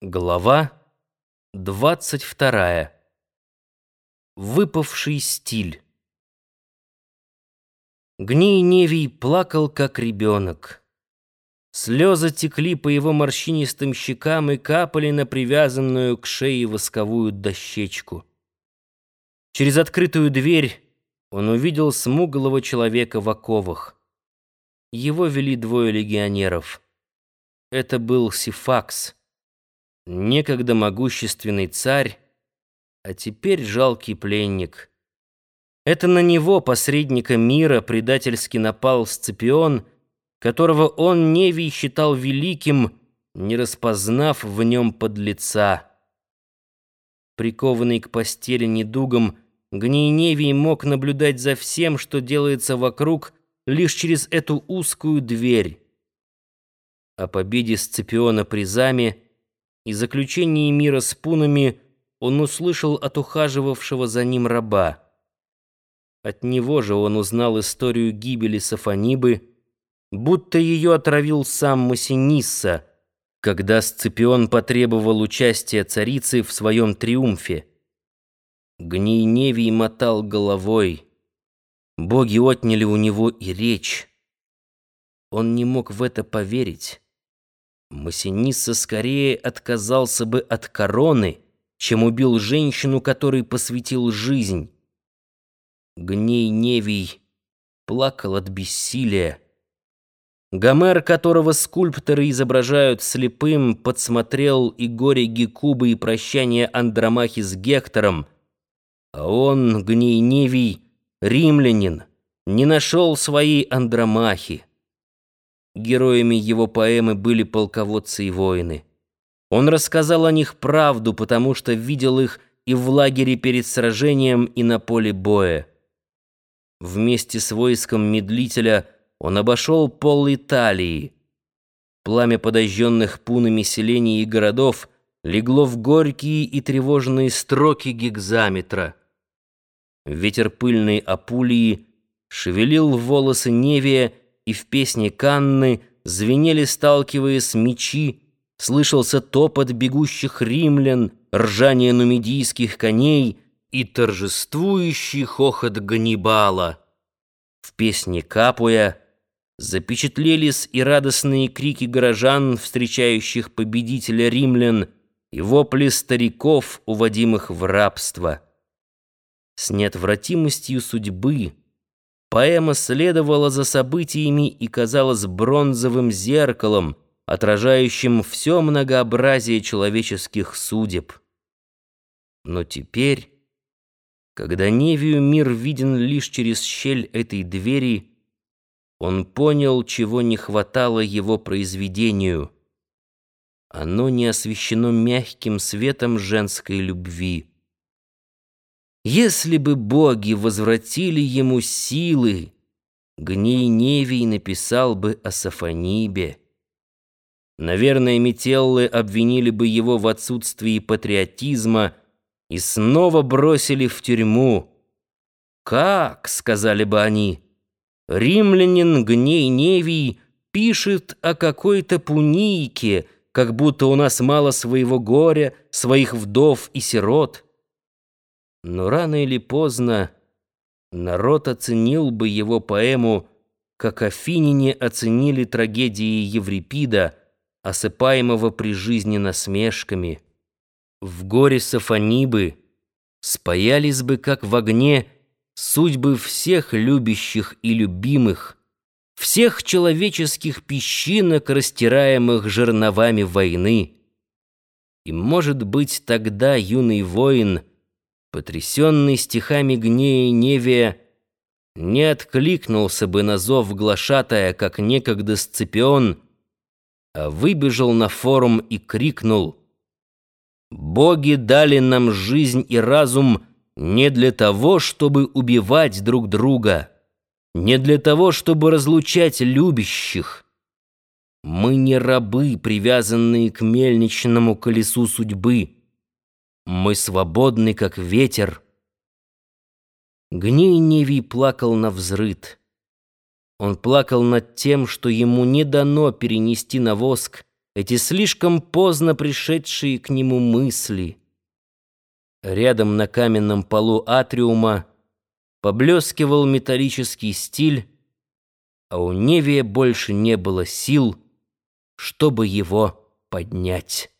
Глава двадцать вторая. Выпавший стиль. Гний Невий плакал, как ребенок. Слезы текли по его морщинистым щекам и капали на привязанную к шее восковую дощечку. Через открытую дверь он увидел смуглого человека в оковах. Его вели двое легионеров. Это был Сифакс некогда могущественный царь, а теперь жалкий пленник. Это на него, посредника мира, предательски напал Сципион, которого он Невий считал великим, не распознав в нем подлеца. Прикованный к постели недугом, Гнейневий мог наблюдать за всем, что делается вокруг, лишь через эту узкую дверь. О победе Сципиона призами — и заключении мира с пунами он услышал от ухаживавшего за ним раба. От него же он узнал историю гибели Сафонибы, будто ее отравил сам Массинисса, когда Сципион потребовал участия царицы в своем триумфе. Гнейневий мотал головой. Боги отняли у него и речь. Он не мог в это поверить. Массинисса скорее отказался бы от короны, чем убил женщину, которой посвятил жизнь. Гней Невий плакал от бессилия. Гомер, которого скульпторы изображают слепым, подсмотрел и горе Гекубы, и прощание Андромахи с Гектором, а он, Гней Невий, римлянин, не нашел своей Андромахи. Героями его поэмы были полководцы и воины. Он рассказал о них правду, потому что видел их и в лагере перед сражением, и на поле боя. Вместе с войском медлителя он обошел пол Италии. Пламя подожженных пунами селений и городов легло в горькие и тревожные строки гигзаметра. Ветер пыльной Апулии шевелил волосы Невия, и в песне Канны звенели, сталкиваясь, мечи, слышался топот бегущих римлян, ржание нумидийских коней и торжествующий хохот Ганнибала. В песне Капуя запечатлелись и радостные крики горожан, встречающих победителя римлян, и вопли стариков, уводимых в рабство. С неотвратимостью судьбы — Поэма следовала за событиями и казалась бронзовым зеркалом, отражающим все многообразие человеческих судеб. Но теперь, когда Невию мир виден лишь через щель этой двери, он понял, чего не хватало его произведению. Оно не освещено мягким светом женской любви. Если бы боги возвратили ему силы, Гней написал бы о Сафонибе. Наверное, Метеллы обвинили бы его в отсутствии патриотизма и снова бросили в тюрьму. «Как?» — сказали бы они. «Римлянин Гней Невий пишет о какой-то пунике, как будто у нас мало своего горя, своих вдов и сирот». Но рано или поздно народ оценил бы его поэму, как афиняне оценили трагедии Еврипида, осыпаемого при жизни насмешками. В горе Сафонибы спаялись бы, как в огне, судьбы всех любящих и любимых, всех человеческих песчинок, растираемых жерновами войны. И, может быть, тогда юный воин — потрясенный стихами гнея Невия, не откликнулся бы на зов глашатая, как некогда Сципион, а выбежал на форум и крикнул «Боги дали нам жизнь и разум не для того, чтобы убивать друг друга, не для того, чтобы разлучать любящих. Мы не рабы, привязанные к мельничному колесу судьбы». Мы свободны, как ветер. Гней Невий плакал на взрыд. Он плакал над тем, что ему не дано перенести на воск эти слишком поздно пришедшие к нему мысли. Рядом на каменном полу атриума поблескивал металлический стиль, а у Невия больше не было сил, чтобы его поднять.